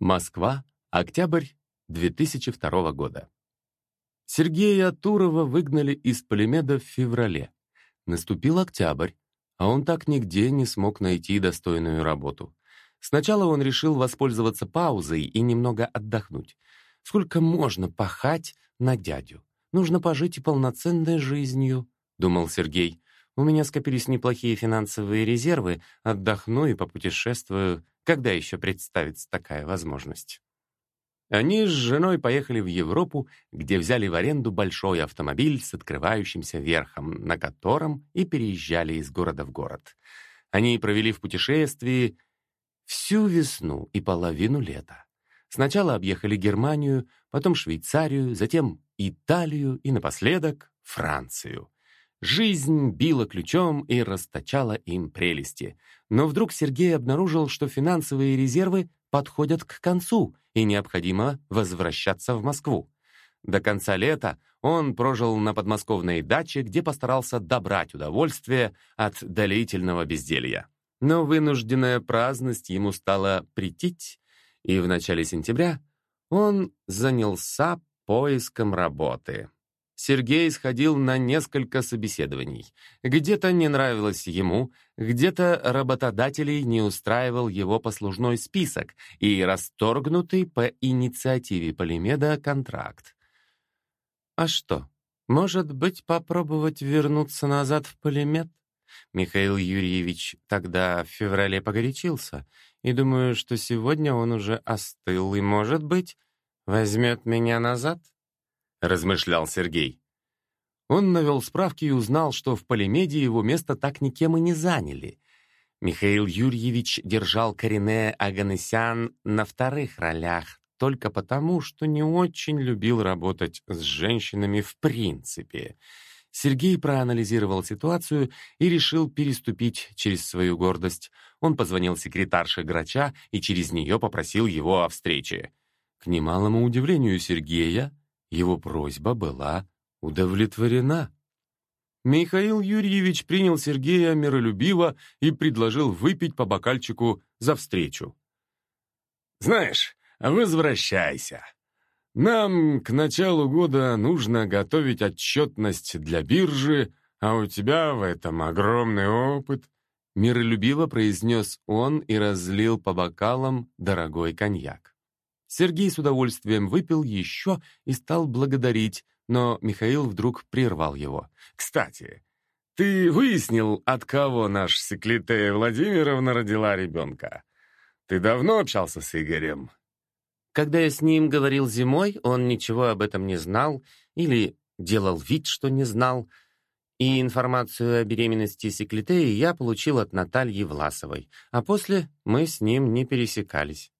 Москва, октябрь 2002 года. Сергея Турова выгнали из Полимеда в феврале. Наступил октябрь, а он так нигде не смог найти достойную работу. Сначала он решил воспользоваться паузой и немного отдохнуть. Сколько можно пахать на дядю? Нужно пожить и полноценной жизнью, думал Сергей. У меня скопились неплохие финансовые резервы, отдохну и попутешествую когда еще представится такая возможность? Они с женой поехали в Европу, где взяли в аренду большой автомобиль с открывающимся верхом, на котором и переезжали из города в город. Они провели в путешествии всю весну и половину лета. Сначала объехали Германию, потом Швейцарию, затем Италию и напоследок Францию. Жизнь била ключом и расточала им прелести. Но вдруг Сергей обнаружил, что финансовые резервы подходят к концу, и необходимо возвращаться в Москву. До конца лета он прожил на подмосковной даче, где постарался добрать удовольствие от длительного безделья. Но вынужденная праздность ему стала претить, и в начале сентября он занялся поиском работы. Сергей сходил на несколько собеседований. Где-то не нравилось ему, где-то работодателей не устраивал его послужной список и расторгнутый по инициативе Полимеда контракт. А что, может быть, попробовать вернуться назад в Полимед? Михаил Юрьевич тогда в феврале погорячился, и думаю, что сегодня он уже остыл и, может быть, возьмет меня назад? — размышлял Сергей. Он навел справки и узнал, что в Полимеде его место так никем и не заняли. Михаил Юрьевич держал Корене Аганесян на вторых ролях только потому, что не очень любил работать с женщинами в принципе. Сергей проанализировал ситуацию и решил переступить через свою гордость. Он позвонил секретарше Грача и через нее попросил его о встрече. К немалому удивлению Сергея, его просьба была удовлетворена. Михаил Юрьевич принял Сергея миролюбиво и предложил выпить по бокальчику за встречу. «Знаешь, возвращайся. Нам к началу года нужно готовить отчетность для биржи, а у тебя в этом огромный опыт», миролюбиво произнес он и разлил по бокалам дорогой коньяк. Сергей с удовольствием выпил еще и стал благодарить, но Михаил вдруг прервал его. «Кстати, ты выяснил, от кого наш Секлитея Владимировна родила ребенка? Ты давно общался с Игорем?» Когда я с ним говорил зимой, он ничего об этом не знал или делал вид, что не знал. И информацию о беременности Секлитеи я получил от Натальи Власовой, а после мы с ним не пересекались.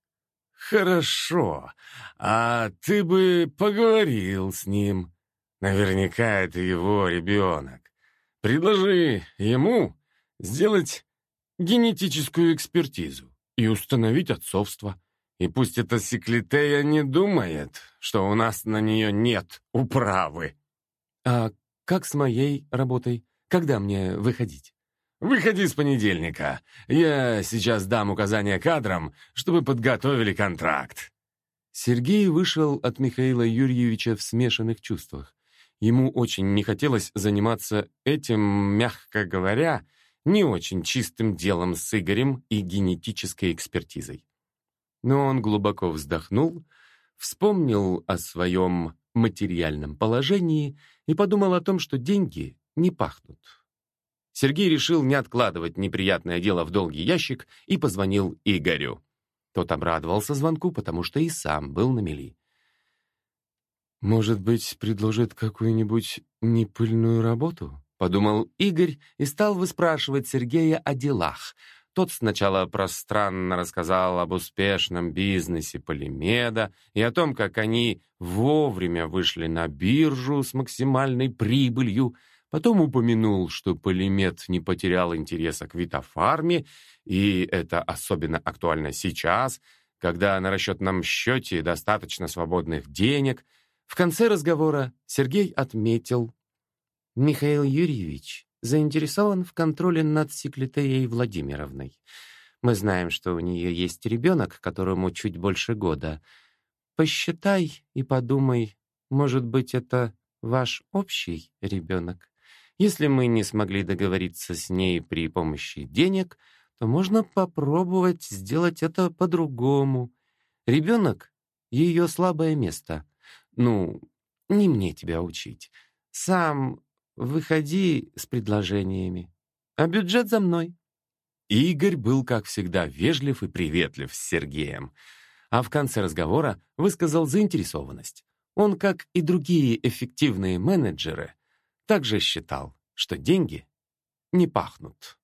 «Хорошо. А ты бы поговорил с ним. Наверняка это его ребенок. Предложи ему сделать генетическую экспертизу и установить отцовство. И пусть эта секлитея не думает, что у нас на нее нет управы». «А как с моей работой? Когда мне выходить?» «Выходи с понедельника. Я сейчас дам указания кадрам, чтобы подготовили контракт». Сергей вышел от Михаила Юрьевича в смешанных чувствах. Ему очень не хотелось заниматься этим, мягко говоря, не очень чистым делом с Игорем и генетической экспертизой. Но он глубоко вздохнул, вспомнил о своем материальном положении и подумал о том, что деньги не пахнут. Сергей решил не откладывать неприятное дело в долгий ящик и позвонил Игорю. Тот обрадовался звонку, потому что и сам был на мели. «Может быть, предложит какую-нибудь непыльную работу?» — подумал Игорь и стал выспрашивать Сергея о делах. Тот сначала пространно рассказал об успешном бизнесе Полимеда и о том, как они вовремя вышли на биржу с максимальной прибылью — Потом упомянул, что Полимет не потерял интереса к Витофарме, и это особенно актуально сейчас, когда на расчетном счете достаточно свободных денег. В конце разговора Сергей отметил, «Михаил Юрьевич заинтересован в контроле над Секлитеей Владимировной. Мы знаем, что у нее есть ребенок, которому чуть больше года. Посчитай и подумай, может быть, это ваш общий ребенок. Если мы не смогли договориться с ней при помощи денег, то можно попробовать сделать это по-другому. Ребенок — ее слабое место. Ну, не мне тебя учить. Сам выходи с предложениями, а бюджет за мной. Игорь был, как всегда, вежлив и приветлив с Сергеем, а в конце разговора высказал заинтересованность. Он, как и другие эффективные менеджеры, также считал, что деньги не пахнут.